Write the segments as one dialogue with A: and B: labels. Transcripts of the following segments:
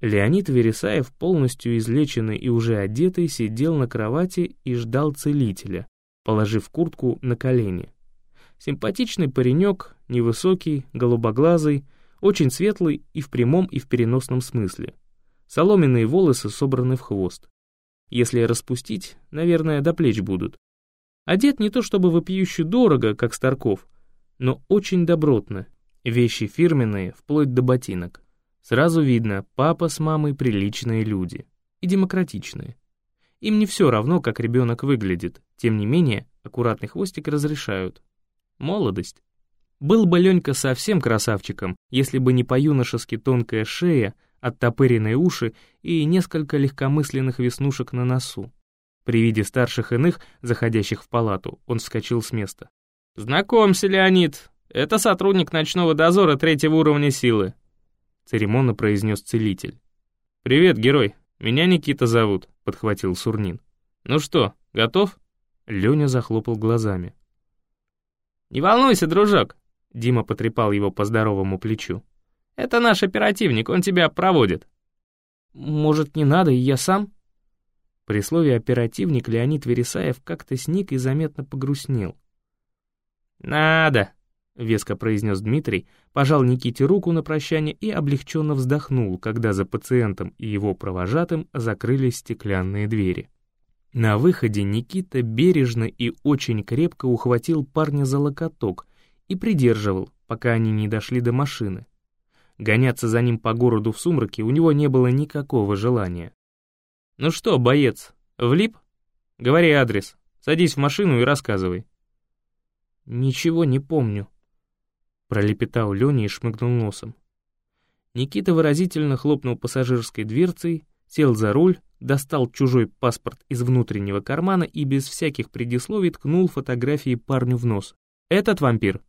A: Леонид Вересаев, полностью излеченный и уже одетый, сидел на кровати и ждал целителя, положив куртку на колени. Симпатичный паренек, невысокий, голубоглазый, очень светлый и в прямом, и в переносном смысле. Соломенные волосы собраны в хвост. Если распустить, наверное, до плеч будут. Одет не то чтобы вопиюще дорого, как Старков, но очень добротно. Вещи фирменные, вплоть до ботинок. Сразу видно, папа с мамой приличные люди. И демократичные. Им не все равно, как ребенок выглядит. Тем не менее, аккуратный хвостик разрешают. Молодость. Был бы Ленька совсем красавчиком, если бы не по-юношески тонкая шея, оттопыренные уши и несколько легкомысленных веснушек на носу. При виде старших иных, заходящих в палату, он вскочил с места. «Знакомься, Леонид, это сотрудник ночного дозора третьего уровня силы церемонно произнес целитель. «Привет, герой, меня Никита зовут», — подхватил Сурнин. «Ну что, готов?» Леня захлопал глазами. «Не волнуйся, дружок», — Дима потрепал его по здоровому плечу. «Это наш оперативник, он тебя проводит». «Может, не надо, и я сам?» При слове «оперативник» Леонид Вересаев как-то сник и заметно погрустнел. «Надо», веско произнес Дмитрий, пожал Никите руку на прощание и облегченно вздохнул, когда за пациентом и его провожатым закрылись стеклянные двери. На выходе Никита бережно и очень крепко ухватил парня за локоток и придерживал, пока они не дошли до машины. Гоняться за ним по городу в сумраке у него не было никакого желания. «Ну что, боец, влип? Говори адрес, садись в машину и рассказывай». «Ничего не помню», пролепетал Леня и шмыгнул носом. Никита выразительно хлопнул пассажирской дверцей, сел за руль, достал чужой паспорт из внутреннего кармана и без всяких предисловий ткнул фотографии парню в нос. «Этот вампир?»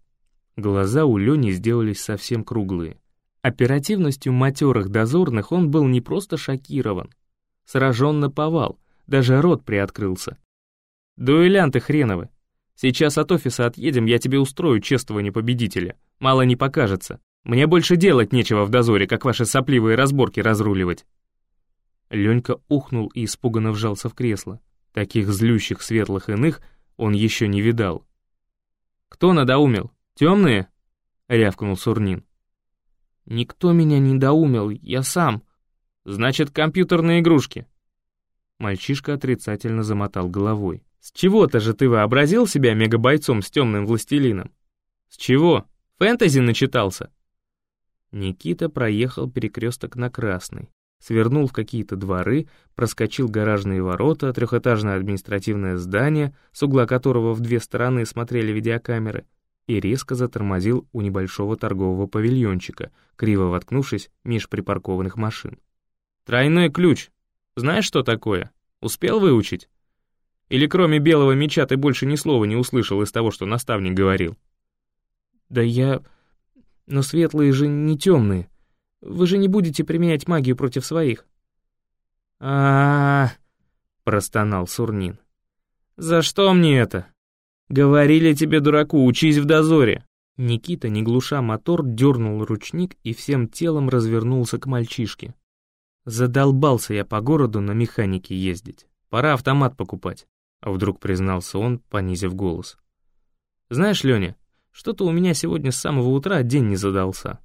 A: Глаза у Лени сделались совсем круглые. Оперативностью матерых дозорных он был не просто шокирован. Сражен на повал, даже рот приоткрылся. «Дуэлянты хреновы! Сейчас от офиса отъедем, я тебе устрою чествование победителя. Мало не покажется. Мне больше делать нечего в дозоре, как ваши сопливые разборки разруливать». Ленька ухнул и испуганно вжался в кресло. Таких злющих светлых иных он еще не видал. «Кто надоумел? Темные?» — рявкнул Сурнин. «Никто меня не доумел, я сам». «Значит, компьютерные игрушки». Мальчишка отрицательно замотал головой. С чего-то же ты вообразил себя мегабойцом с темным властелином? С чего? Фэнтези начитался? Никита проехал перекресток на Красный, свернул в какие-то дворы, проскочил гаражные ворота, трехэтажное административное здание, с угла которого в две стороны смотрели видеокамеры, и резко затормозил у небольшого торгового павильончика, криво воткнувшись меж припаркованных машин. «Тройной ключ. Знаешь, что такое? Успел выучить?» Или кроме белого меча ты больше ни слова не услышал из того, что наставник говорил? Да я... Но светлые же не темные. Вы же не будете применять магию против своих. а, -а, простонал Сурнин. «За что мне это? Говорили тебе, дураку, учись в дозоре!» Никита, не глуша мотор, дернул ручник и всем телом развернулся к мальчишке. Задолбался я по городу на механике ездить. Пора автомат покупать. Вдруг признался он, понизив голос. «Знаешь, Леня, что-то у меня сегодня с самого утра день не задался.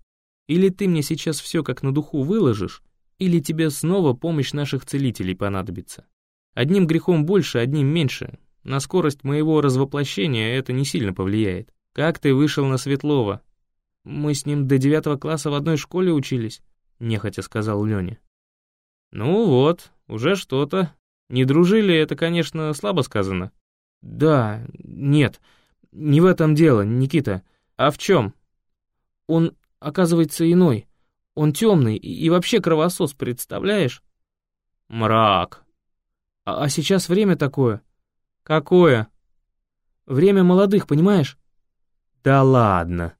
A: Или ты мне сейчас все как на духу выложишь, или тебе снова помощь наших целителей понадобится. Одним грехом больше, одним меньше. На скорость моего развоплощения это не сильно повлияет. Как ты вышел на Светлова? Мы с ним до девятого класса в одной школе учились», — нехотя сказал Леня. «Ну вот, уже что-то», не дружили, это, конечно, слабо сказано. Да, нет, не в этом дело, Никита. А в чем? Он, оказывается, иной. Он темный и вообще кровосос, представляешь? Мрак. А, а сейчас время такое. Какое? Время молодых, понимаешь? Да ладно.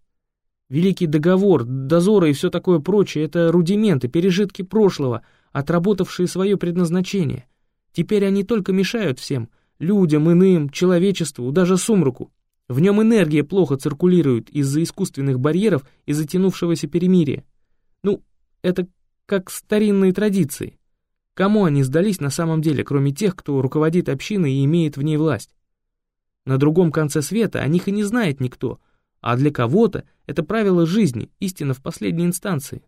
A: Великий договор, дозоры и все такое прочее — это рудименты, пережитки прошлого, отработавшие свое предназначение. Теперь они только мешают всем, людям, иным, человечеству, даже сумраку. В нем энергия плохо циркулирует из-за искусственных барьеров и затянувшегося перемирия. Ну, это как старинные традиции. Кому они сдались на самом деле, кроме тех, кто руководит общиной и имеет в ней власть? На другом конце света о них и не знает никто, а для кого-то это правило жизни, истина в последней инстанции.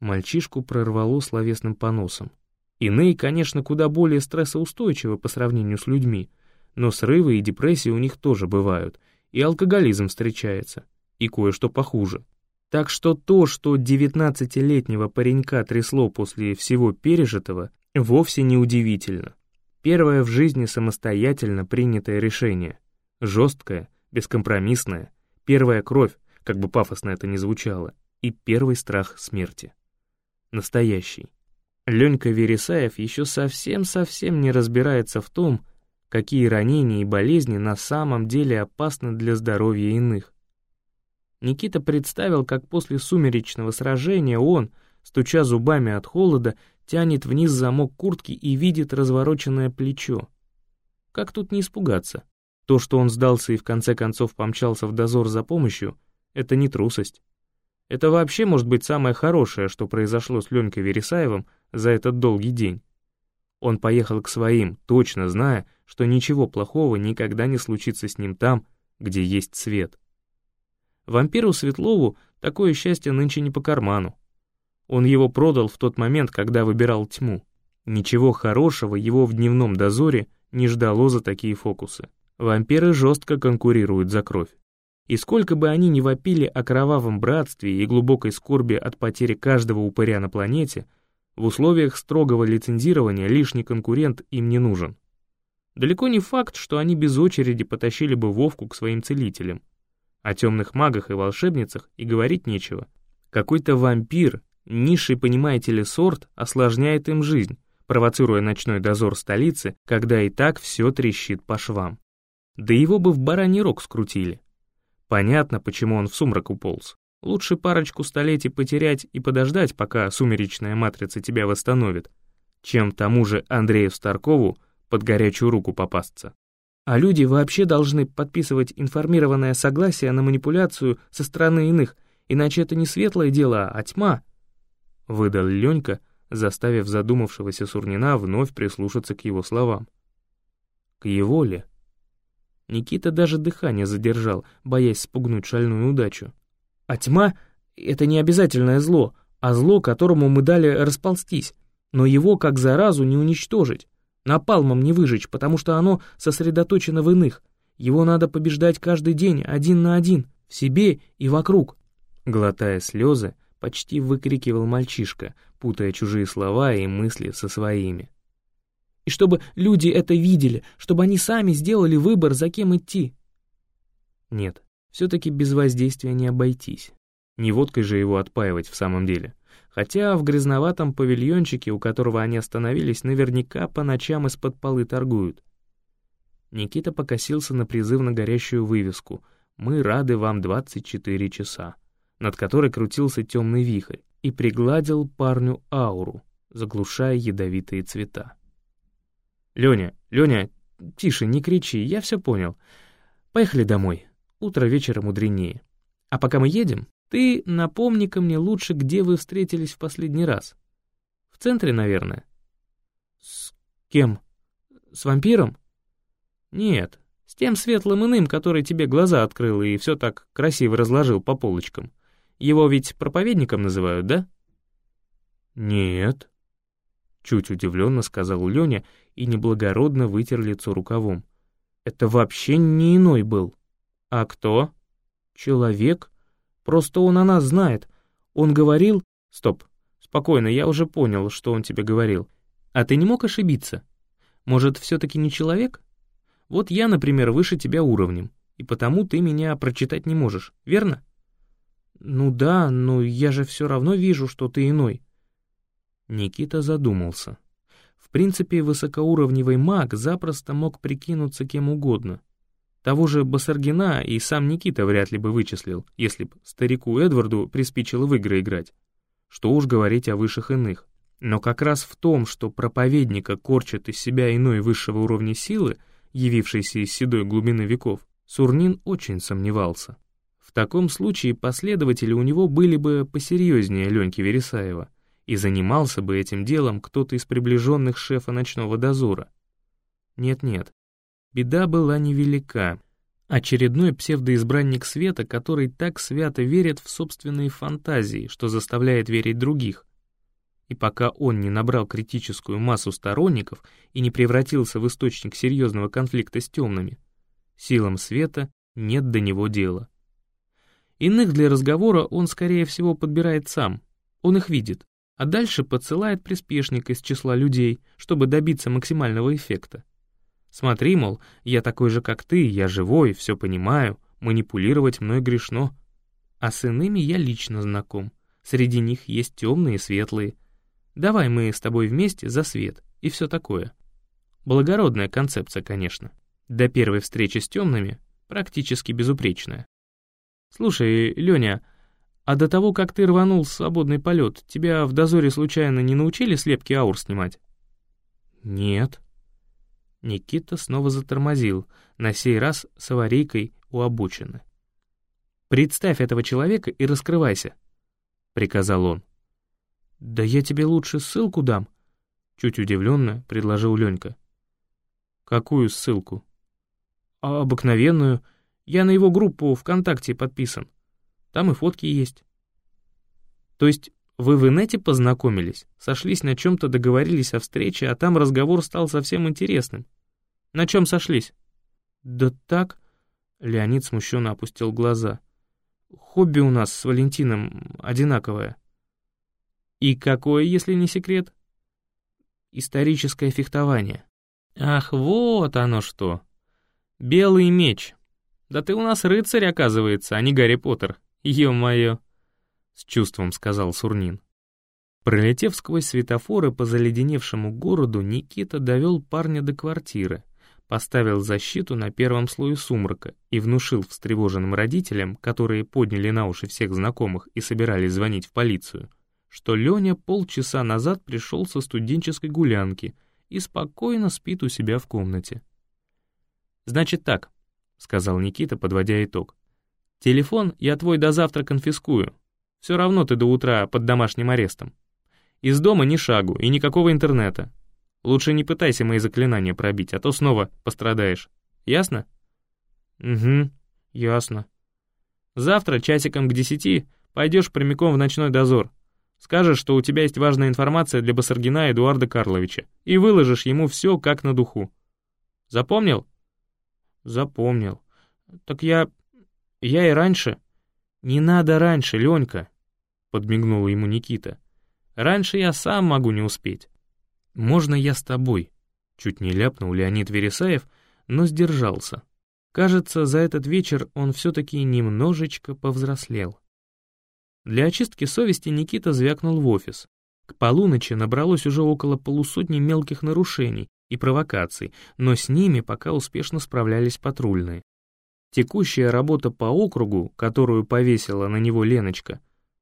A: Мальчишку прорвало словесным поносом. Иные, конечно, куда более стрессоустойчивы по сравнению с людьми, но срывы и депрессии у них тоже бывают, и алкоголизм встречается, и кое-что похуже. Так что то, что 19-летнего паренька трясло после всего пережитого, вовсе не удивительно. Первое в жизни самостоятельно принятое решение. Жесткое, бескомпромиссное, первая кровь, как бы пафосно это ни звучало, и первый страх смерти. Настоящий. Ленька Вересаев еще совсем-совсем не разбирается в том, какие ранения и болезни на самом деле опасны для здоровья иных. Никита представил, как после сумеречного сражения он, стуча зубами от холода, тянет вниз замок куртки и видит развороченное плечо. Как тут не испугаться? То, что он сдался и в конце концов помчался в дозор за помощью, это не трусость. Это вообще может быть самое хорошее, что произошло с Ленькой Вересаевым за этот долгий день. Он поехал к своим, точно зная, что ничего плохого никогда не случится с ним там, где есть свет. Вампиру Светлову такое счастье нынче не по карману. Он его продал в тот момент, когда выбирал тьму. Ничего хорошего его в дневном дозоре не ждало за такие фокусы. Вампиры жестко конкурируют за кровь. И сколько бы они ни вопили о кровавом братстве и глубокой скорби от потери каждого упыря на планете, в условиях строгого лицензирования лишний конкурент им не нужен. Далеко не факт, что они без очереди потащили бы Вовку к своим целителям. О темных магах и волшебницах и говорить нечего. Какой-то вампир, низший, понимаете ли, сорт, осложняет им жизнь, провоцируя ночной дозор столицы, когда и так все трещит по швам. Да его бы в бараний рог скрутили. Понятно, почему он в сумрак уполз. Лучше парочку столетий потерять и подождать, пока сумеречная матрица тебя восстановит, чем тому же Андрею Старкову под горячую руку попасться. А люди вообще должны подписывать информированное согласие на манипуляцию со стороны иных, иначе это не светлое дело, а тьма. Выдал Ленька, заставив задумавшегося Сурнина вновь прислушаться к его словам. К его ли? Никита даже дыхание задержал, боясь спугнуть шальную удачу. А тьма — это не обязательное зло, а зло, которому мы дали расползтись, но его как заразу не уничтожить, напалмом не выжечь, потому что оно сосредоточено в иных. Его надо побеждать каждый день, один на один, в себе и вокруг. Глотая слезы, почти выкрикивал мальчишка, путая чужие слова и мысли со своими. И чтобы люди это видели, чтобы они сами сделали выбор, за кем идти. Нет, все-таки без воздействия не обойтись. Не водкой же его отпаивать в самом деле. Хотя в грязноватом павильончике, у которого они остановились, наверняка по ночам из-под полы торгуют. Никита покосился на призывно горящую вывеску «Мы рады вам 24 часа», над которой крутился темный вихрь, и пригладил парню ауру, заглушая ядовитые цвета. «Леня, Леня, тише, не кричи, я все понял. Поехали домой. Утро вечера мудренее. А пока мы едем, ты напомни-ка мне лучше, где вы встретились в последний раз. В центре, наверное». «С кем? С вампиром?» «Нет, с тем светлым иным, который тебе глаза открыл и все так красиво разложил по полочкам. Его ведь проповедником называют, да?» «Нет», — чуть удивленно сказал Леня и неблагородно вытер лицо рукавом. «Это вообще не иной был». «А кто?» «Человек. Просто он о нас знает. Он говорил...» «Стоп. Спокойно, я уже понял, что он тебе говорил. А ты не мог ошибиться? Может, все-таки не человек? Вот я, например, выше тебя уровнем, и потому ты меня прочитать не можешь, верно?» «Ну да, но я же все равно вижу, что ты иной». Никита задумался. В принципе, высокоуровневый маг запросто мог прикинуться кем угодно. Того же Басаргина и сам Никита вряд ли бы вычислил, если б старику Эдварду приспичило в игры играть. Что уж говорить о высших иных. Но как раз в том, что проповедника корчат из себя иной высшего уровня силы, явившейся из седой глубины веков, Сурнин очень сомневался. В таком случае последователи у него были бы посерьезнее Леньки Вересаева, и занимался бы этим делом кто-то из приближенных шефа ночного дозора. Нет-нет, беда была невелика. Очередной псевдоизбранник света, который так свято верит в собственные фантазии, что заставляет верить других. И пока он не набрал критическую массу сторонников и не превратился в источник серьезного конфликта с темными, силам света нет до него дела. Иных для разговора он, скорее всего, подбирает сам, он их видит, а дальше подсылает приспешника из числа людей, чтобы добиться максимального эффекта. Смотри, мол, я такой же, как ты, я живой, все понимаю, манипулировать мной грешно. А с иными я лично знаком, среди них есть темные и светлые. Давай мы с тобой вместе за свет и все такое. Благородная концепция, конечно. До первой встречи с темными практически безупречная. Слушай, Леня, а до того, как ты рванул в свободный полет, тебя в дозоре случайно не научили слепки аур снимать? Нет. Никита снова затормозил, на сей раз с аварийкой у обочины. «Представь этого человека и раскрывайся», — приказал он. «Да я тебе лучше ссылку дам», — чуть удивленно предложил Ленька. «Какую ссылку?» а «Обыкновенную. Я на его группу ВКонтакте подписан. Там и фотки есть». «То есть вы в инете познакомились, сошлись на чем-то, договорились о встрече, а там разговор стал совсем интересным. На чем сошлись?» «Да так...» — Леонид смущенно опустил глаза. «Хобби у нас с Валентином одинаковое». «И какое, если не секрет?» «Историческое фехтование». «Ах, вот оно что! Белый меч. Да ты у нас рыцарь, оказывается, а не Гарри Поттер. Ё-моё!» С чувством сказал Сурнин. Пролетев сквозь светофоры по заледеневшему городу, Никита довел парня до квартиры, поставил защиту на первом слое сумрака и внушил встревоженным родителям, которые подняли на уши всех знакомых и собирались звонить в полицию, что Леня полчаса назад пришел со студенческой гулянки и спокойно спит у себя в комнате. «Значит так», — сказал Никита, подводя итог. «Телефон я твой до завтра конфискую. Все равно ты до утра под домашним арестом. Из дома ни шагу и никакого интернета. Лучше не пытайся мои заклинания пробить, а то снова пострадаешь. Ясно? Угу, ясно. Завтра часиком к десяти пойдешь прямиком в ночной дозор. Скажешь, что у тебя есть важная информация для Басаргина Эдуарда Карловича, и выложишь ему все как на духу. Запомнил? Запомнил. Так я... я и раньше... Не надо раньше, Ленька, подмигнул ему Никита. Раньше я сам могу не успеть. «Можно я с тобой?» Чуть не ляпнул Леонид Вересаев, но сдержался. Кажется, за этот вечер он все-таки немножечко повзрослел. Для очистки совести Никита звякнул в офис. К полуночи набралось уже около полусотни мелких нарушений и провокаций, но с ними пока успешно справлялись патрульные. Текущая работа по округу, которую повесила на него Леночка,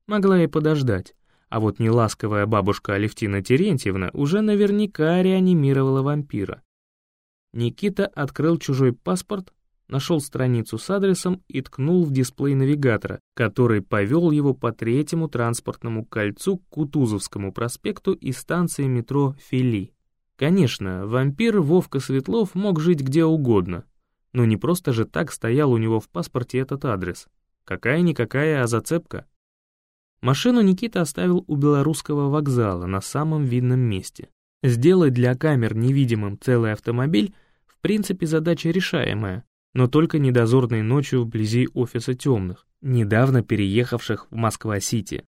A: могла и подождать, а вот неласковая бабушка Алевтина Терентьевна уже наверняка реанимировала вампира. Никита открыл чужой паспорт, нашел страницу с адресом и ткнул в дисплей навигатора, который повел его по третьему транспортному кольцу к Кутузовскому проспекту и станции метро Фили. Конечно, вампир Вовка Светлов мог жить где угодно, но не просто же так стоял у него в паспорте этот адрес. Какая-никакая, а зацепка. Машину Никита оставил у белорусского вокзала на самом видном месте. Сделать для камер невидимым целый автомобиль в принципе задача решаемая, но только недозорной ночью вблизи офиса темных, недавно переехавших в Москва-Сити.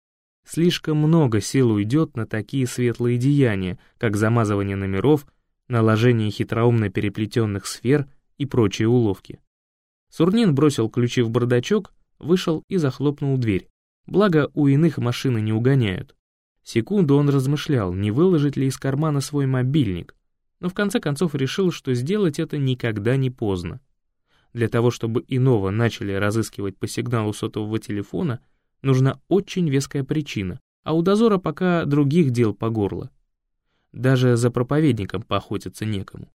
A: Слишком много сил уйдет на такие светлые деяния, как замазывание номеров, наложение хитроумно переплетенных сфер и прочие уловки. Сурнин бросил ключи в бардачок, вышел и захлопнул дверь. Благо, у иных машины не угоняют. Секунду он размышлял, не выложить ли из кармана свой мобильник, но в конце концов решил, что сделать это никогда не поздно. Для того, чтобы иного начали разыскивать по сигналу сотового телефона, нужна очень веская причина, а у дозора пока других дел по горло. Даже за проповедником поохотиться некому.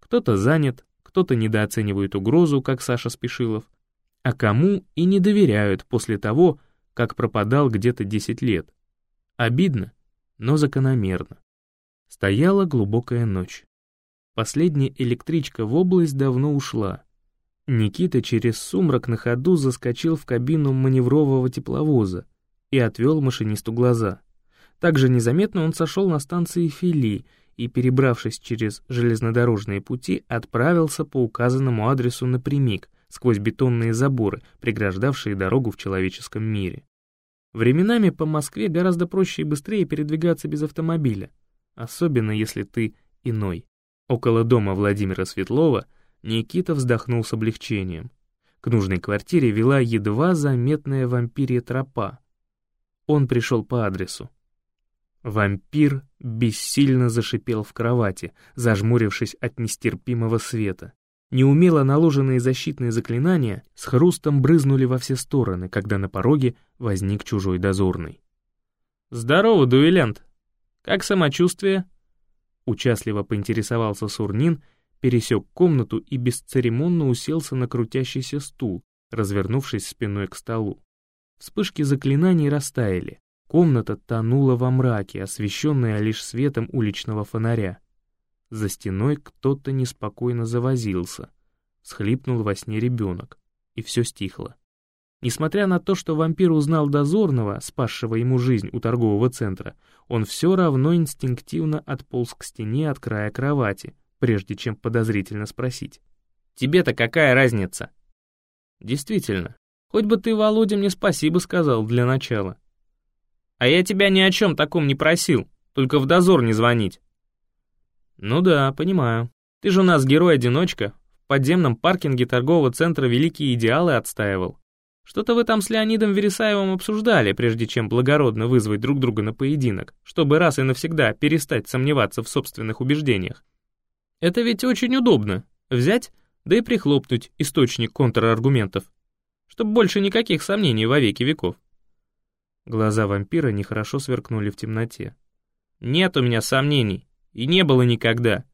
A: Кто-то занят, кто-то недооценивает угрозу, как Саша Спешилов, а кому и не доверяют после того, как пропадал где-то 10 лет. Обидно, но закономерно. Стояла глубокая ночь. Последняя электричка в область давно ушла. Никита через сумрак на ходу заскочил в кабину маневрового тепловоза и отвел машинисту глаза. Также незаметно он сошел на станции Фили и, перебравшись через железнодорожные пути, отправился по указанному адресу напрямик, сквозь бетонные заборы, преграждавшие дорогу в человеческом мире. Временами по Москве гораздо проще и быстрее передвигаться без автомобиля, особенно если ты иной. Около дома Владимира Светлова Никита вздохнул с облегчением. К нужной квартире вела едва заметная вампирья тропа. Он пришел по адресу. Вампир бессильно зашипел в кровати, зажмурившись от нестерпимого света. Неумело наложенные защитные заклинания с хрустом брызнули во все стороны, когда на пороге возник чужой дозорный. «Здорово, дуэлянт! Как самочувствие?» Участливо поинтересовался Сурнин, пересек комнату и бесцеремонно уселся на крутящийся стул, развернувшись спиной к столу. Вспышки заклинаний растаяли. Комната тонула во мраке, освещенная лишь светом уличного фонаря. За стеной кто-то неспокойно завозился. Схлипнул во сне ребенок, и все стихло. Несмотря на то, что вампир узнал дозорного, спасшего ему жизнь у торгового центра, он все равно инстинктивно отполз к стене от края кровати, прежде чем подозрительно спросить. «Тебе-то какая разница?» «Действительно, хоть бы ты, Володя, мне спасибо сказал для начала». «А я тебя ни о чем таком не просил, только в дозор не звонить». «Ну да, понимаю. Ты же у нас герой-одиночка, в подземном паркинге торгового центра «Великие идеалы» отстаивал. Что-то вы там с Леонидом Вересаевым обсуждали, прежде чем благородно вызвать друг друга на поединок, чтобы раз и навсегда перестать сомневаться в собственных убеждениях. Это ведь очень удобно. Взять, да и прихлопнуть источник контраргументов, чтобы больше никаких сомнений во веки веков. Глаза вампира нехорошо сверкнули в темноте. «Нет у меня сомнений, и не было никогда.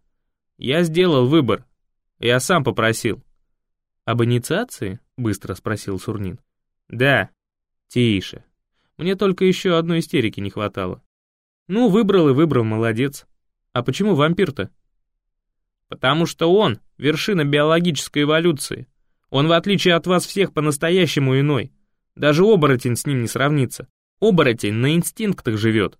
A: Я сделал выбор, я сам попросил». «Об инициации?» — быстро спросил Сурнин. «Да». «Тише. Мне только еще одной истерики не хватало». «Ну, выбрал и выбрал, молодец. А почему вампир-то?» «Потому что он — вершина биологической эволюции. Он, в отличие от вас всех, по-настоящему иной. Даже оборотень с ним не сравнится. Оборотень на инстинктах живет».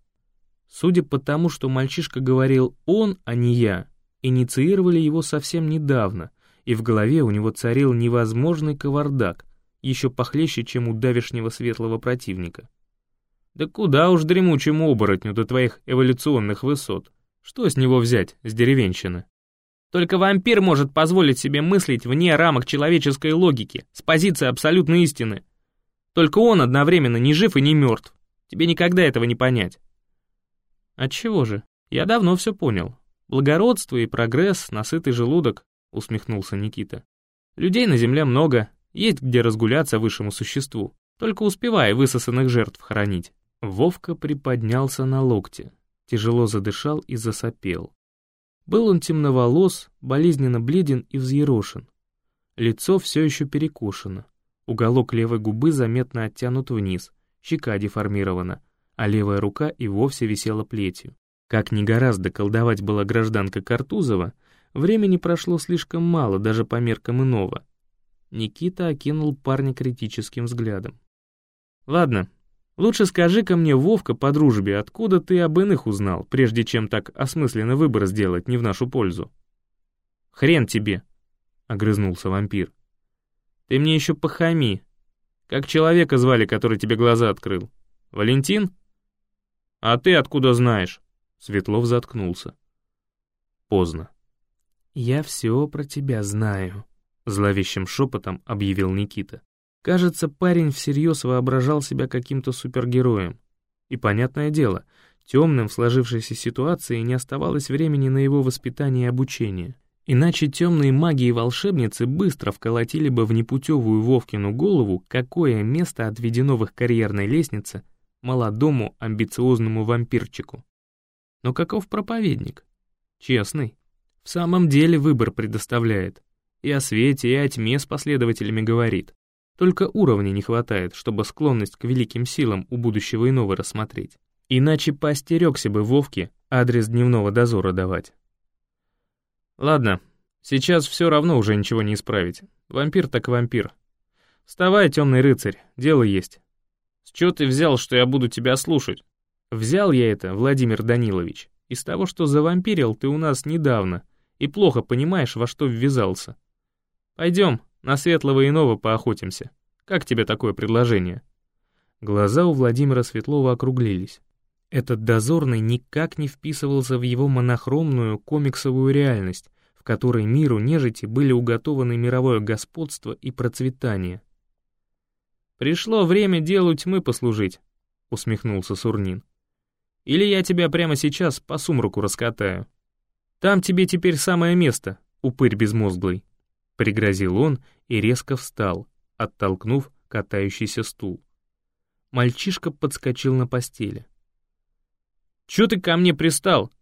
A: Судя по тому, что мальчишка говорил «он», а не «я», инициировали его совсем недавно, и в голове у него царил невозможный кавардак, еще похлеще, чем у давешнего светлого противника. Да куда уж дремучему оборотню до твоих эволюционных высот? Что с него взять, с деревенщины? Только вампир может позволить себе мыслить вне рамок человеческой логики, с позиции абсолютной истины. Только он одновременно не жив и не мертв. Тебе никогда этого не понять. Отчего же? Я давно все понял. Благородство и прогресс, насытый желудок, усмехнулся Никита. Людей на земле много, есть где разгуляться высшему существу, только успевай высосанных жертв хоронить. Вовка приподнялся на локте, тяжело задышал и засопел. Был он темноволос, болезненно бледен и взъерошен. Лицо все еще перекошено. Уголок левой губы заметно оттянут вниз, щека деформирована, а левая рука и вовсе висела плетью. Как ни гораздо колдовать была гражданка Картузова, Времени прошло слишком мало, даже по меркам иного. Никита окинул парня критическим взглядом. «Ладно, лучше скажи-ка мне, Вовка, по дружбе, откуда ты об иных узнал, прежде чем так осмысленно выбор сделать не в нашу пользу?» «Хрен тебе!» — огрызнулся вампир. «Ты мне еще похами. Как человека звали, который тебе глаза открыл? Валентин?» «А ты откуда знаешь?» Светлов заткнулся. Поздно. «Я все про тебя знаю», — зловещим шепотом объявил Никита. Кажется, парень всерьез воображал себя каким-то супергероем. И, понятное дело, темным в сложившейся ситуации не оставалось времени на его воспитание и обучение. Иначе темные маги и волшебницы быстро вколотили бы в непутевую Вовкину голову, какое место отведено в их карьерной лестнице молодому амбициозному вампирчику. Но каков проповедник? Честный. В самом деле выбор предоставляет. И о свете, и о тьме с последователями говорит. Только уровня не хватает, чтобы склонность к великим силам у будущего иного рассмотреть. Иначе поостерегся бы Вовке адрес дневного дозора давать. Ладно, сейчас все равно уже ничего не исправить. Вампир так вампир. Вставай, темный рыцарь, дело есть. Чего ты взял, что я буду тебя слушать? Взял я это, Владимир Данилович, из того, что завампирил ты у нас недавно и плохо понимаешь, во что ввязался. Пойдем, на светлого иного поохотимся. Как тебе такое предложение?» Глаза у Владимира Светлова округлились. Этот дозорный никак не вписывался в его монохромную комиксовую реальность, в которой миру нежити были уготованы мировое господство и процветание. «Пришло время делу тьмы послужить», — усмехнулся Сурнин. «Или я тебя прямо сейчас по сумраку раскатаю. Там тебе теперь самое место, упырь безмозглый», — пригрозил он и резко встал, оттолкнув катающийся стул. Мальчишка подскочил на постели. «Чё ты ко мне пристал?»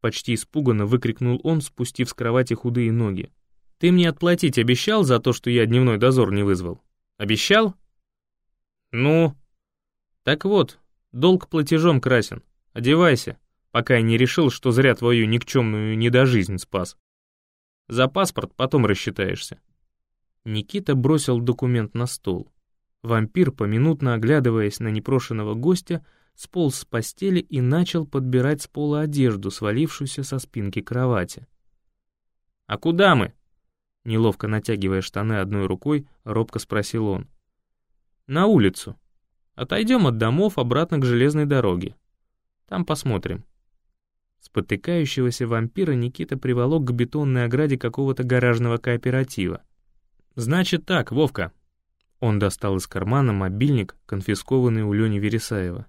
A: Почти испуганно выкрикнул он, спустив с кровати худые ноги. «Ты мне отплатить обещал за то, что я дневной дозор не вызвал? Обещал?» «Ну?» «Так вот, долг платежом красен. Одевайся, пока я не решил, что зря твою никчемную недожизнь спас. За паспорт потом рассчитаешься». Никита бросил документ на стол. Вампир, поминутно оглядываясь на непрошенного гостя, сполз с постели и начал подбирать с пола одежду, свалившуюся со спинки кровати. «А куда мы?» Неловко натягивая штаны одной рукой, робко спросил он. «На улицу. Отойдем от домов обратно к железной дороге. Там посмотрим». Спотыкающегося вампира Никита приволок к бетонной ограде какого-то гаражного кооператива. «Значит так, Вовка». Он достал из кармана мобильник, конфискованный у Лени Вересаева.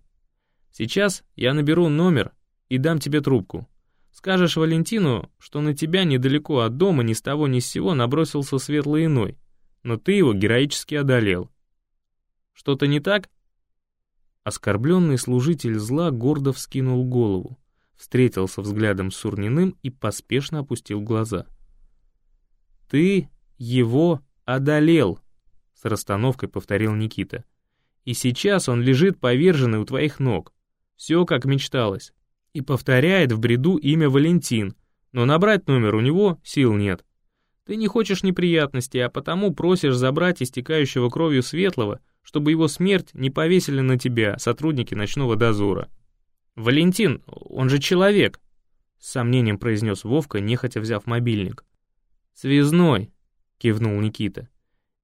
A: Сейчас я наберу номер и дам тебе трубку. Скажешь Валентину, что на тебя недалеко от дома ни с того ни с сего набросился светлый иной, но ты его героически одолел. Что-то не так?» Оскорбленный служитель зла гордо вскинул голову, встретился взглядом с Сурниным и поспешно опустил глаза. «Ты его одолел», — с расстановкой повторил Никита. «И сейчас он лежит поверженный у твоих ног. Все как мечталось. И повторяет в бреду имя Валентин, но набрать номер у него сил нет. Ты не хочешь неприятностей, а потому просишь забрать истекающего кровью Светлого, чтобы его смерть не повесили на тебя сотрудники ночного дозора. «Валентин, он же человек», — с сомнением произнес Вовка, нехотя взяв мобильник. «Связной», — кивнул Никита.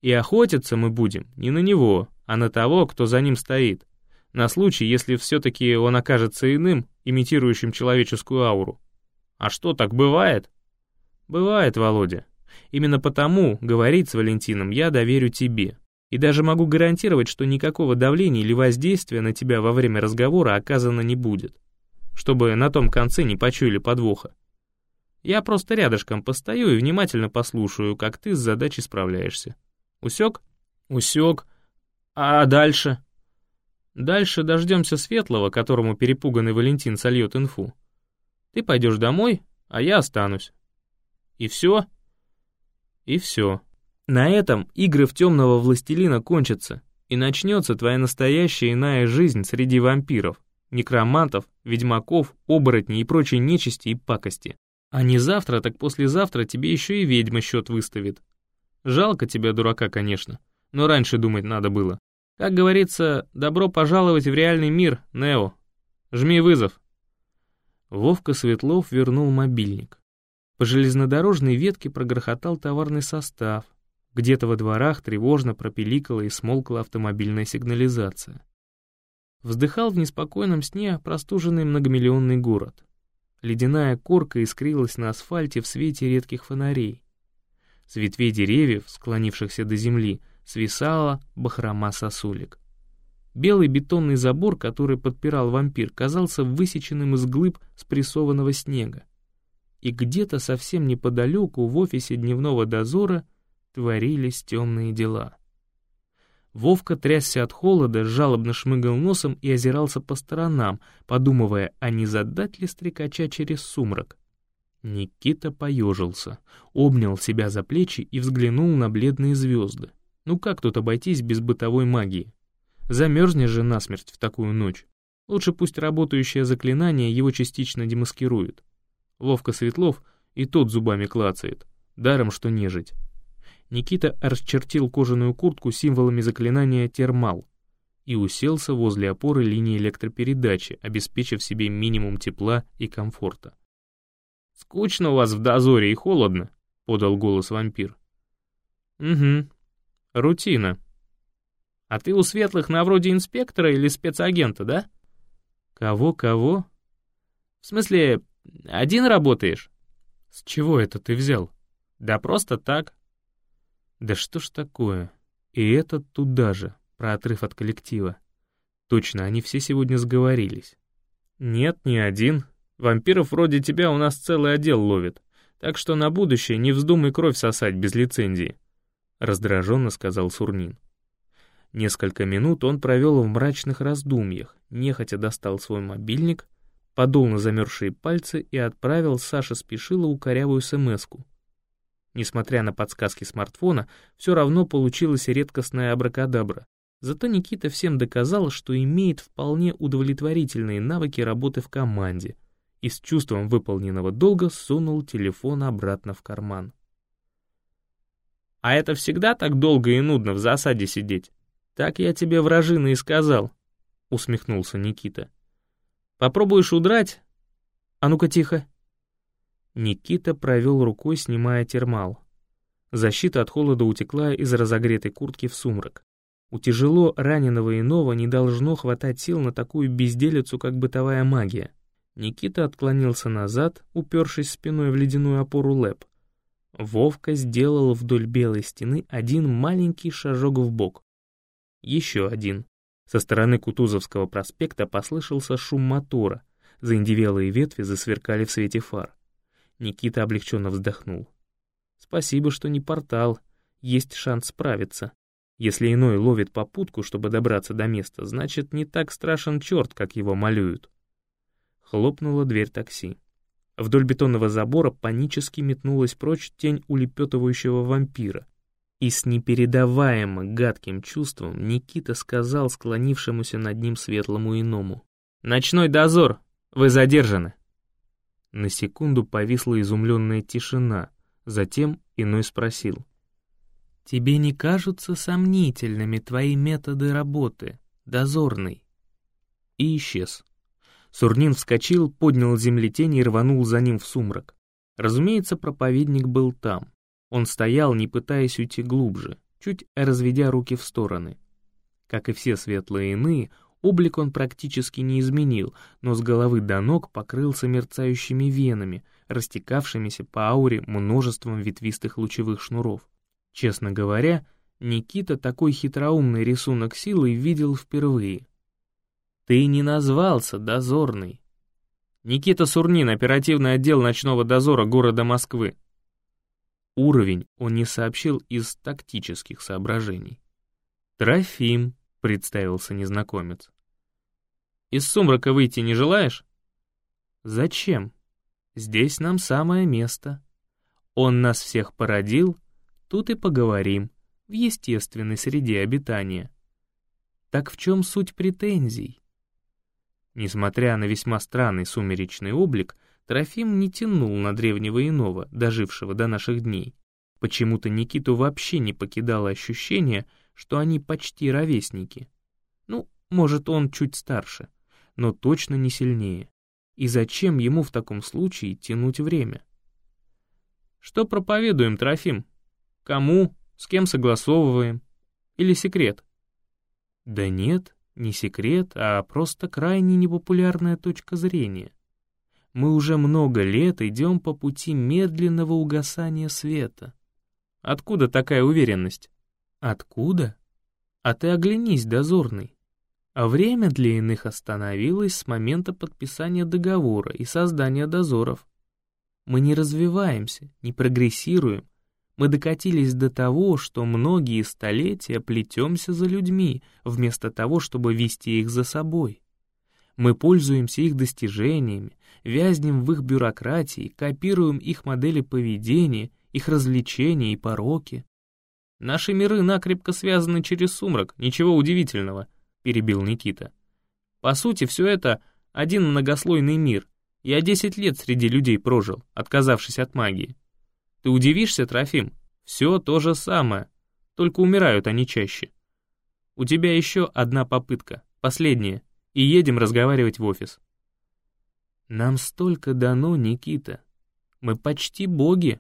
A: «И охотиться мы будем не на него, а на того, кто за ним стоит на случай, если все-таки он окажется иным, имитирующим человеческую ауру. А что, так бывает? Бывает, Володя. Именно потому говорить с Валентином я доверю тебе. И даже могу гарантировать, что никакого давления или воздействия на тебя во время разговора оказано не будет. Чтобы на том конце не почуяли подвоха. Я просто рядышком постою и внимательно послушаю, как ты с задачей справляешься. Усек? Усек. А дальше? Дальше дождемся Светлого, которому перепуганный Валентин сольет инфу. Ты пойдешь домой, а я останусь. И все? И все. На этом игры в темного властелина кончатся, и начнется твоя настоящая иная жизнь среди вампиров, некромантов, ведьмаков, оборотней и прочей нечисти и пакости. А не завтра, так послезавтра тебе еще и ведьма счет выставит. Жалко тебя, дурака, конечно, но раньше думать надо было. Как говорится, добро пожаловать в реальный мир, Нео. Жми вызов. Вовка Светлов вернул мобильник. По железнодорожной ветке прогрохотал товарный состав. Где-то во дворах тревожно пропиликала и смолкла автомобильная сигнализация. Вздыхал в неспокойном сне простуженный многомиллионный город. Ледяная корка искрилась на асфальте в свете редких фонарей. С ветвей деревьев, склонившихся до земли, свисала бахрома сосулек. Белый бетонный забор, который подпирал вампир, казался высеченным из глыб спрессованного снега. И где-то совсем неподалеку в офисе дневного дозора творились темные дела. Вовка трясся от холода, жалобно шмыгал носом и озирался по сторонам, подумывая, а не задать ли стрекача через сумрак. Никита поежился, обнял себя за плечи и взглянул на бледные звезды. Ну как тут обойтись без бытовой магии? Замерзнешь же насмерть в такую ночь. Лучше пусть работающее заклинание его частично демаскирует. Ловко Светлов и тот зубами клацает, даром что нежить. Никита расчертил кожаную куртку символами заклинания «Термал» и уселся возле опоры линии электропередачи, обеспечив себе минимум тепла и комфорта. «Скучно у вас в дозоре и холодно», — подал голос вампир. «Угу. Рутина. А ты у светлых на вроде инспектора или спецагента, да?» «Кого-кого?» «В смысле, один работаешь?» «С чего это ты взял?» «Да просто так». «Да что ж такое? И этот туда же, про отрыв от коллектива. Точно, они все сегодня сговорились». «Нет, не один. Вампиров вроде тебя у нас целый отдел ловит, так что на будущее не вздумай кровь сосать без лицензии», — раздраженно сказал Сурнин. Несколько минут он провел в мрачных раздумьях, нехотя достал свой мобильник, подул на замерзшие пальцы и отправил Саше Спешилову корявую смс-ку. Несмотря на подсказки смартфона, все равно получилась редкостная абракадабра. Зато Никита всем доказал, что имеет вполне удовлетворительные навыки работы в команде — и с чувством выполненного долга сунул телефон обратно в карман. «А это всегда так долго и нудно в засаде сидеть? Так я тебе, вражина, и сказал», — усмехнулся Никита. «Попробуешь удрать? А ну-ка тихо». Никита провел рукой, снимая термал. Защита от холода утекла из разогретой куртки в сумрак. У тяжело раненого иного не должно хватать сил на такую безделицу, как бытовая магия. Никита отклонился назад, упершись спиной в ледяную опору лэп. Вовка сделал вдоль белой стены один маленький шажок в бок. Еще один. Со стороны Кутузовского проспекта послышался шум мотора, заиндевелые ветви засверкали в свете фар. Никита облегченно вздохнул. Спасибо, что не портал, есть шанс справиться. Если иной ловит попутку, чтобы добраться до места, значит, не так страшен черт, как его малюют. Хлопнула дверь такси. Вдоль бетонного забора панически метнулась прочь тень улепетывающего вампира. И с непередаваемо гадким чувством Никита сказал склонившемуся над ним светлому иному. «Ночной дозор! Вы задержаны!» На секунду повисла изумленная тишина, затем иной спросил. «Тебе не кажутся сомнительными твои методы работы, дозорный?» И исчез. Сурнин вскочил, поднял с земли тень и рванул за ним в сумрак. Разумеется, проповедник был там. Он стоял, не пытаясь уйти глубже, чуть разведя руки в стороны. Как и все светлые иные, облик он практически не изменил, но с головы до ног покрылся мерцающими венами, растекавшимися по ауре множеством ветвистых лучевых шнуров. Честно говоря, Никита такой хитроумный рисунок силы видел впервые — ты не назвался, дозорный. Никита Сурнин, оперативный отдел ночного дозора города Москвы. Уровень он не сообщил из тактических соображений. «Трофим», — представился незнакомец. «Из сумрака выйти не желаешь?» «Зачем? Здесь нам самое место. Он нас всех породил, тут и поговорим, в естественной среде обитания. Так в чем суть претензий?» Несмотря на весьма странный сумеречный облик, Трофим не тянул на древнего иного, дожившего до наших дней. Почему-то Никиту вообще не покидало ощущение, что они почти ровесники. Ну, может, он чуть старше, но точно не сильнее. И зачем ему в таком случае тянуть время? Что проповедуем, Трофим? Кому? С кем согласовываем? Или секрет? Да нет, не секрет, а просто крайне непопулярная точка зрения. Мы уже много лет идем по пути медленного угасания света. Откуда такая уверенность? Откуда? А ты оглянись, дозорный. А время для иных остановилось с момента подписания договора и создания дозоров. Мы не развиваемся, не прогрессируем, мы докатились до того, что многие столетия плетемся за людьми, вместо того, чтобы вести их за собой. Мы пользуемся их достижениями, вязнем в их бюрократии, копируем их модели поведения, их развлечения и пороки. Наши миры накрепко связаны через сумрак, ничего удивительного», — перебил Никита. «По сути, все это один многослойный мир. Я десять лет среди людей прожил, отказавшись от магии. Ты удивишься, Трофим? Все то же самое, только умирают они чаще. У тебя еще одна попытка, последняя, и едем разговаривать в офис». «Нам столько дано, Никита. Мы почти боги»,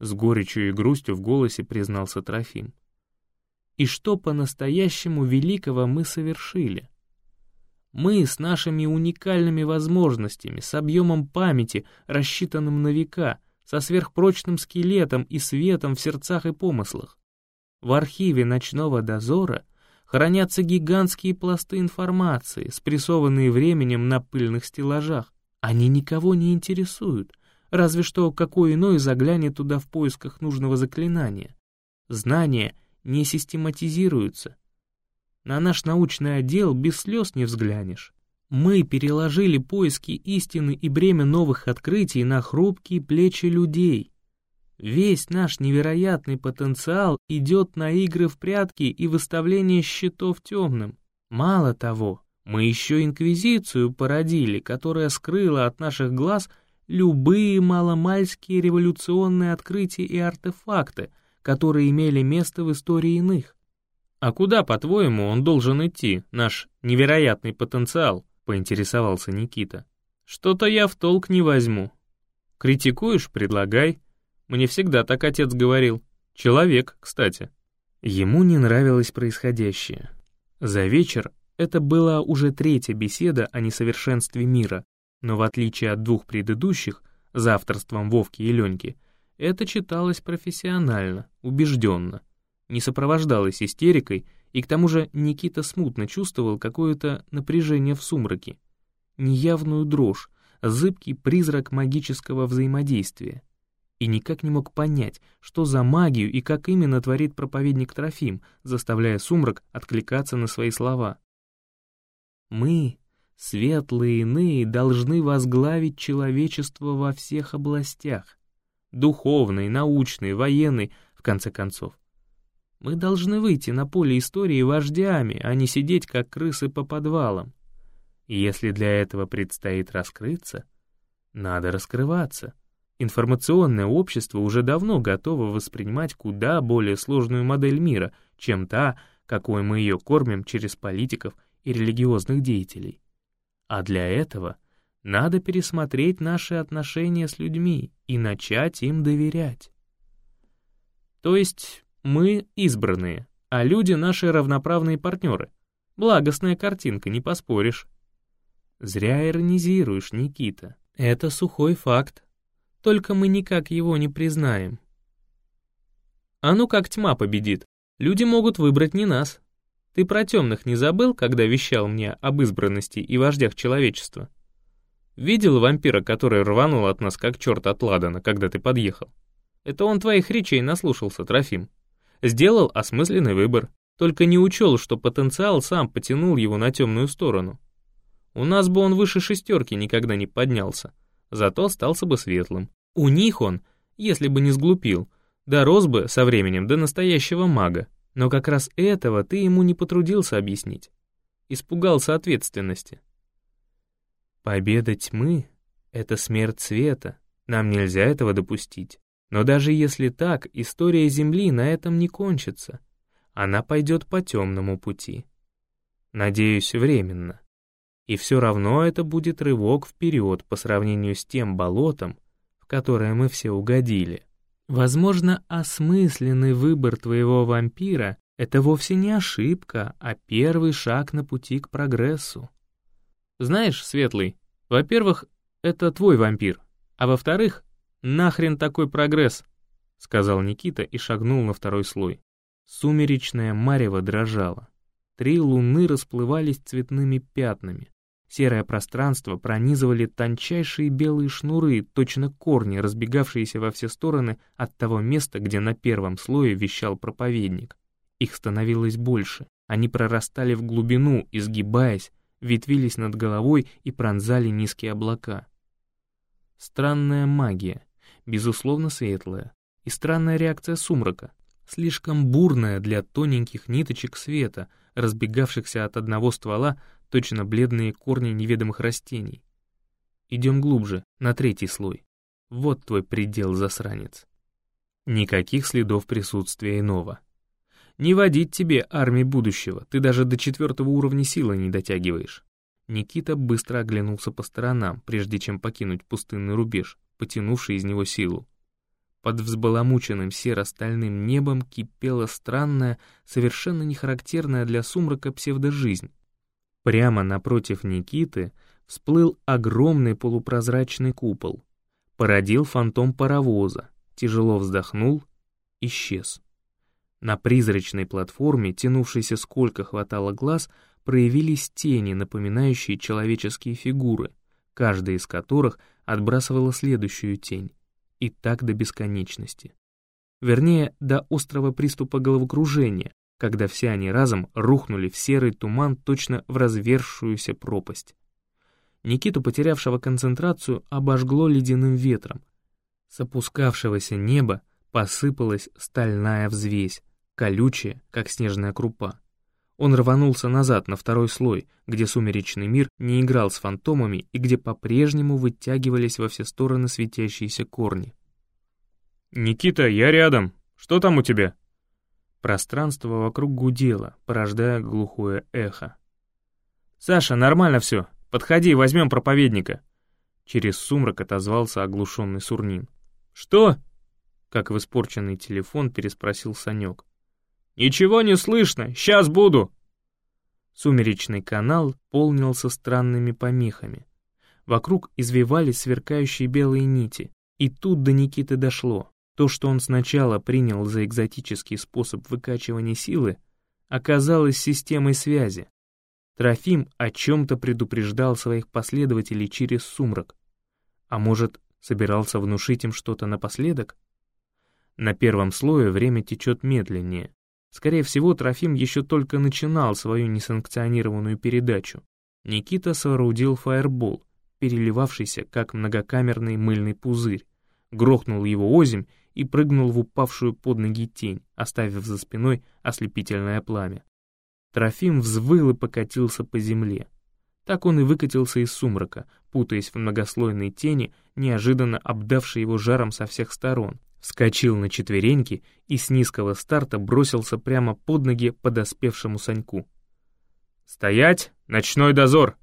A: с горечью и грустью в голосе признался Трофим. И что по-настоящему великого мы совершили? Мы с нашими уникальными возможностями, с объемом памяти, рассчитанным на века, со сверхпрочным скелетом и светом в сердцах и помыслах. В архиве ночного дозора хранятся гигантские пласты информации, спрессованные временем на пыльных стеллажах. Они никого не интересуют, разве что какой иной заглянет туда в поисках нужного заклинания. Знания не систематизируются. На наш научный отдел без слез не взглянешь. Мы переложили поиски истины и бремя новых открытий на хрупкие плечи людей. Весь наш невероятный потенциал идет на игры в прятки и выставление счетов темным. Мало того, мы еще инквизицию породили, которая скрыла от наших глаз любые маломальские революционные открытия и артефакты, которые имели место в истории иных. «А куда, по-твоему, он должен идти, наш невероятный потенциал?» — поинтересовался Никита. «Что-то я в толк не возьму. Критикуешь — предлагай. Мне всегда так отец говорил. Человек, кстати». Ему не нравилось происходящее. За вечер это была уже третья беседа о несовершенстве мира, но в отличие от двух предыдущих, за авторством Вовки и Леньки, это читалось профессионально, убежденно, не сопровождалось истерикой, и к тому же Никита смутно чувствовал какое-то напряжение в сумраке, неявную дрожь, зыбкий призрак магического взаимодействия. И никак не мог понять, что за магию и как именно творит проповедник Трофим, заставляя сумрак откликаться на свои слова. «Мы Светлые иные должны возглавить человечество во всех областях. Духовной, научной, военной, в конце концов. Мы должны выйти на поле истории вождями, а не сидеть как крысы по подвалам. И если для этого предстоит раскрыться, надо раскрываться. Информационное общество уже давно готово воспринимать куда более сложную модель мира, чем та, какой мы ее кормим через политиков и религиозных деятелей. А для этого надо пересмотреть наши отношения с людьми и начать им доверять. То есть мы избранные, а люди наши равноправные партнеры. Благостная картинка, не поспоришь. Зря иронизируешь, Никита. Это сухой факт. Только мы никак его не признаем. А ну как тьма победит. Люди могут выбрать не нас. Ты про темных не забыл, когда вещал мне об избранности и вождях человечества? Видел вампира, который рванул от нас как черт от Ладана, когда ты подъехал? Это он твоих речей наслушался, Трофим. Сделал осмысленный выбор, только не учел, что потенциал сам потянул его на темную сторону. У нас бы он выше шестерки никогда не поднялся, зато остался бы светлым. У них он, если бы не сглупил, дорос бы со временем до настоящего мага. Но как раз этого ты ему не потрудился объяснить. Испугался ответственности. Победа тьмы — это смерть света, нам нельзя этого допустить. Но даже если так, история Земли на этом не кончится. Она пойдет по темному пути. Надеюсь, временно. И все равно это будет рывок вперед по сравнению с тем болотом, в которое мы все угодили. Возможно, осмысленный выбор твоего вампира — это вовсе не ошибка, а первый шаг на пути к прогрессу. Знаешь, Светлый, во-первых, это твой вампир, а во-вторых, нахрен такой прогресс, — сказал Никита и шагнул на второй слой. Сумеречная марево дрожала. Три луны расплывались цветными пятнами. Серое пространство пронизывали тончайшие белые шнуры, точно корни, разбегавшиеся во все стороны от того места, где на первом слое вещал проповедник. Их становилось больше, они прорастали в глубину, изгибаясь, ветвились над головой и пронзали низкие облака. Странная магия, безусловно светлая, и странная реакция сумрака. слишком бурная для тоненьких ниточек света, разбегавшихся от одного ствола, точно бледные корни неведомых растений. Идем глубже, на третий слой. Вот твой предел, засранец. Никаких следов присутствия иного. Не водить тебе армии будущего, ты даже до четвертого уровня силы не дотягиваешь. Никита быстро оглянулся по сторонам, прежде чем покинуть пустынный рубеж, потянувший из него силу. Под взбаламученным серо-стальным небом кипела странная, совершенно нехарактерная для сумрака псевдожизнь. Прямо напротив Никиты всплыл огромный полупрозрачный купол. Породил фантом паровоза, тяжело вздохнул, исчез. На призрачной платформе, тянувшейся сколько хватало глаз, проявились тени, напоминающие человеческие фигуры, каждая из которых отбрасывала следующую тень и так до бесконечности. Вернее, до острого приступа головокружения, когда все они разом рухнули в серый туман точно в развершуюся пропасть. Никиту, потерявшего концентрацию, обожгло ледяным ветром. С опускавшегося неба посыпалась стальная взвесь, колючая, как снежная крупа. Он рванулся назад на второй слой, где сумеречный мир не играл с фантомами и где по-прежнему вытягивались во все стороны светящиеся корни.
B: «Никита, я рядом. Что там у тебя?»
A: Пространство вокруг гудело, порождая глухое эхо.
B: «Саша, нормально все. Подходи, возьмем проповедника».
A: Через сумрак отозвался оглушенный Сурнин.
B: «Что?»
A: Как в испорченный телефон переспросил Санек.
B: «Ничего не слышно, сейчас буду!»
A: Сумеречный канал полнился странными помехами. Вокруг извивались сверкающие белые нити, и тут до Никиты дошло. То, что он сначала принял за экзотический способ выкачивания силы, оказалось системой связи. Трофим о чем-то предупреждал своих последователей через сумрак. А может, собирался внушить им что-то напоследок? На первом слое время течет медленнее, Скорее всего, Трофим еще только начинал свою несанкционированную передачу. Никита соорудил фаербол, переливавшийся, как многокамерный мыльный пузырь, грохнул его озимь и прыгнул в упавшую под ноги тень, оставив за спиной ослепительное пламя. Трофим взвыл и покатился по земле. Так он и выкатился из сумрака, путаясь в многослойной тени, неожиданно обдавшей его жаром со всех сторон, вскочил на четвереньки и с низкого старта бросился прямо под ноги подоспевшему Саньку.
B: «Стоять! Ночной дозор!»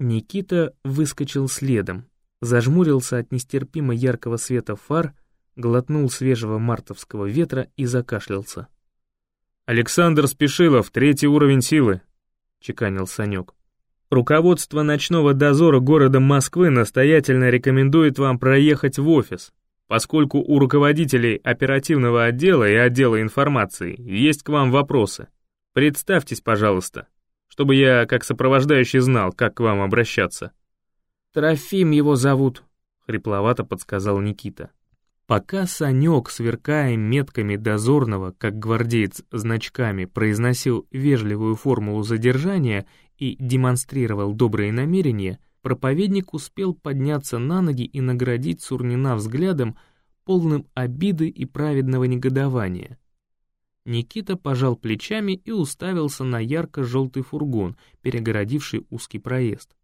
A: Никита выскочил следом, зажмурился от нестерпимо яркого света фар, глотнул свежего мартовского ветра и закашлялся.
B: «Александр Спешилов, третий уровень силы», — чеканил Санек. «Руководство ночного дозора города Москвы настоятельно рекомендует вам проехать в офис поскольку у руководителей оперативного отдела и отдела информации есть к вам вопросы. Представьтесь, пожалуйста, чтобы я как сопровождающий знал, как к вам обращаться».
A: «Трофим его зовут», — хрипловато подсказал Никита. Пока Санек, сверкая метками дозорного, как гвардеец значками, произносил вежливую формулу задержания и демонстрировал добрые намерения, проповедник успел подняться на ноги и наградить Сурнина взглядом, полным обиды и праведного негодования. Никита пожал плечами и уставился на ярко-желтый фургон, перегородивший узкий проезд.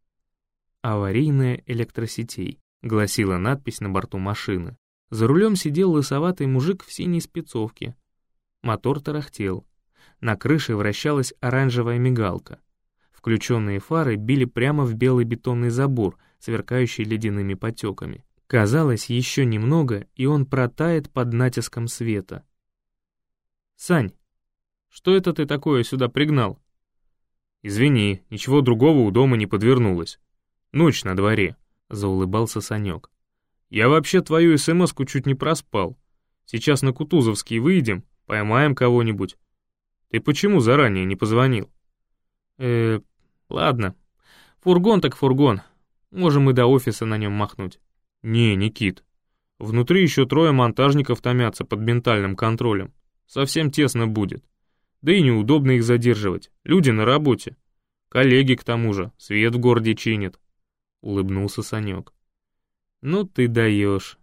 A: «Аварийная электросетей», — гласила надпись на борту машины. За рулем сидел лысоватый мужик в синей спецовке. Мотор тарахтел. На крыше вращалась оранжевая мигалка. Включенные фары били прямо в белый бетонный забор, сверкающий ледяными потеками. Казалось, еще немного, и он протает под натиском света.
B: «Сань, что это ты такое сюда пригнал?» «Извини, ничего другого у дома не подвернулось. Ночь на дворе», — заулыбался Санек. «Я вообще твою СМС-ку чуть не проспал. Сейчас на Кутузовский выйдем, поймаем кого-нибудь. Ты почему заранее не позвонил?»
A: «Э, Ладно, фургон так фургон. Можем и до офиса на нем махнуть.
B: Не, Никит. Внутри еще трое монтажников томятся под ментальным контролем. Совсем тесно будет. Да и неудобно их задерживать. Люди на работе. Коллеги к тому же, свет в городе чинят. Улыбнулся Санек.
A: Ну ты даешь.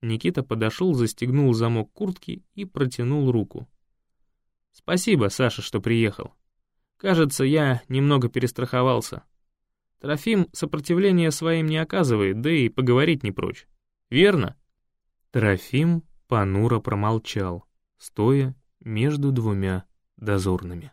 A: Никита подошел, застегнул замок куртки и протянул руку. «Спасибо, Саша, что приехал. Кажется, я немного перестраховался. Трофим сопротивления своим не оказывает, да и поговорить не прочь. Верно?»
B: Трофим понуро промолчал, стоя между двумя дозорными.